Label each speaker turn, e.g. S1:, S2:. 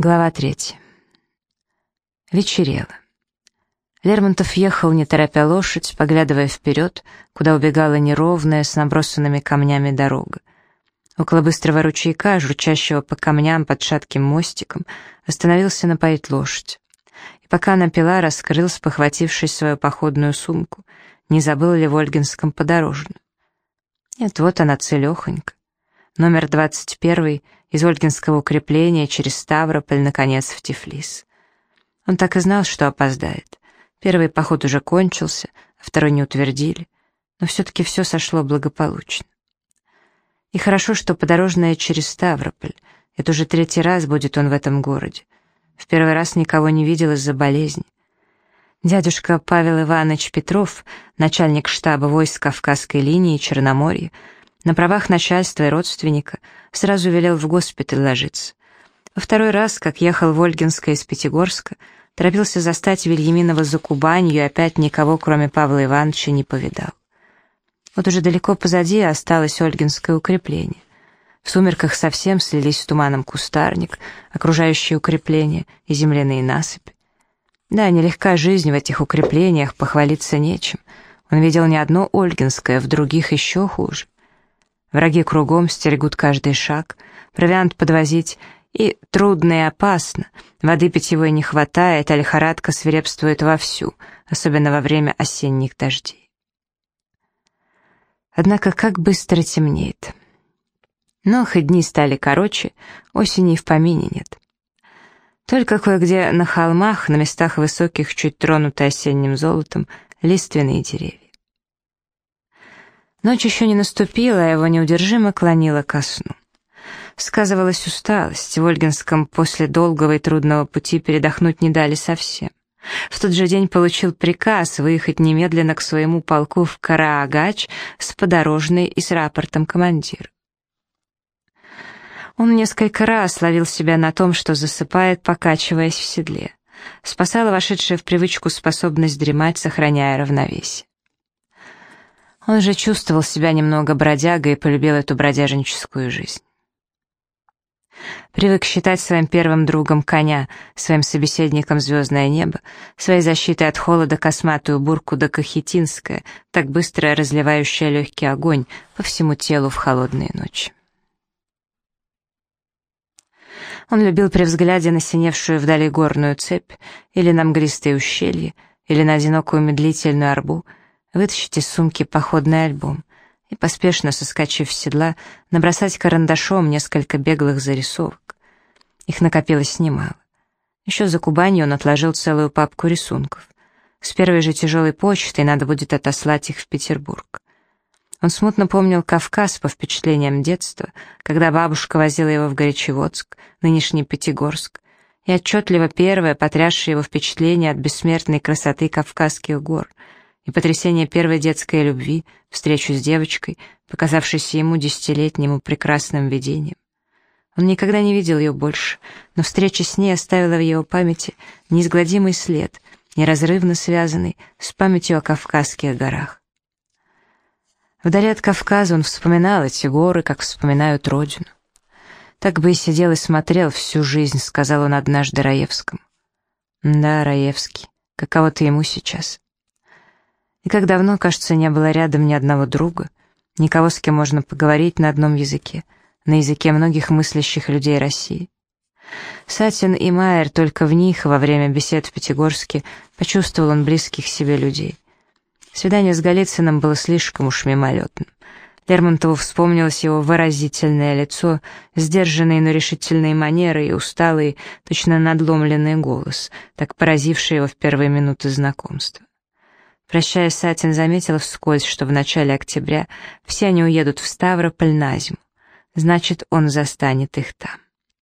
S1: Глава третья. Вечерело. Лермонтов ехал, не торопя лошадь, поглядывая вперед, куда убегала неровная, с набросанными камнями дорога. Около быстрого ручейка, журчащего по камням под шатким мостиком, остановился напоить лошадь. И пока она пила, раскрылся, похватившись свою походную сумку, не забыл ли в Ольгинском подорожную. Нет, вот она целехонька. Номер двадцать первый — из Ольгинского укрепления через Ставрополь, наконец, в Тифлис. Он так и знал, что опоздает. Первый поход уже кончился, а второй не утвердили, но все-таки все сошло благополучно. И хорошо, что подорожная через Ставрополь. Это уже третий раз будет он в этом городе. В первый раз никого не видел из-за болезни. Дядюшка Павел Иванович Петров, начальник штаба войск Кавказской линии Черноморья, на правах начальства и родственника сразу велел в госпиталь ложиться. Во второй раз, как ехал в Ольгинское из Пятигорска, торопился застать Вильяминова за Кубанью и опять никого, кроме Павла Ивановича, не повидал. Вот уже далеко позади осталось Ольгинское укрепление. В сумерках совсем слились с туманом кустарник, окружающие укрепления и земляные насыпи. Да, нелегка жизнь в этих укреплениях, похвалиться нечем. Он видел не одно Ольгинское, в других еще хуже. Враги кругом стерегут каждый шаг, провиант подвозить и трудно и опасно. Воды питьевой не хватает, а лихорадка свирепствует вовсю, особенно во время осенних дождей. Однако как быстро темнеет. Но хоть дни стали короче, осени и в помине нет. Только кое-где на холмах, на местах высоких, чуть тронутые осенним золотом, лиственные деревья. Ночь еще не наступила, а его неудержимо клонило ко сну. Сказывалась усталость, в Ольгинском после долгого и трудного пути передохнуть не дали совсем. В тот же день получил приказ выехать немедленно к своему полку в Караагач с подорожной и с рапортом командира. Он несколько раз ловил себя на том, что засыпает, покачиваясь в седле. Спасала вошедшая в привычку способность дремать, сохраняя равновесие. Он же чувствовал себя немного бродягой и полюбил эту бродяжническую жизнь. Привык считать своим первым другом коня, своим собеседником звездное небо, своей защитой от холода косматую бурку да кахетинская, так быстро разливающая легкий огонь по всему телу в холодные ночи. Он любил при взгляде на синевшую вдали горную цепь, или на мглистые ущелья, или на одинокую медлительную арбу — вытащить из сумки походный альбом и, поспешно соскочив с седла, набросать карандашом несколько беглых зарисовок. Их накопилось немало. Еще за Кубанью он отложил целую папку рисунков. С первой же тяжелой почтой надо будет отослать их в Петербург. Он смутно помнил Кавказ по впечатлениям детства, когда бабушка возила его в Горячеводск, нынешний Пятигорск, и отчетливо первое, потрясшее его впечатление от бессмертной красоты Кавказских гор — и потрясение первой детской любви, встречу с девочкой, показавшейся ему десятилетнему прекрасным видением. Он никогда не видел ее больше, но встреча с ней оставила в его памяти неизгладимый след, неразрывно связанный с памятью о Кавказских горах. Вдали от Кавказа он вспоминал эти горы, как вспоминают родину. «Так бы и сидел и смотрел всю жизнь», — сказал он однажды Раевскому. «Да, Раевский, каково-то ему сейчас». И как давно, кажется, не было рядом ни одного друга, никого, с кем можно поговорить на одном языке, на языке многих мыслящих людей России. Сатин и Майер только в них, во время бесед в Пятигорске, почувствовал он близких себе людей. Свидание с Голицыным было слишком уж мимолетным. Лермонтову вспомнилось его выразительное лицо, сдержанные, но решительные манеры и усталый, точно надломленный голос, так поразивший его в первые минуты знакомства. Прощаясь, Сатин заметила вскользь, что в начале октября все они уедут в Ставрополь на зиму. Значит, он застанет их там.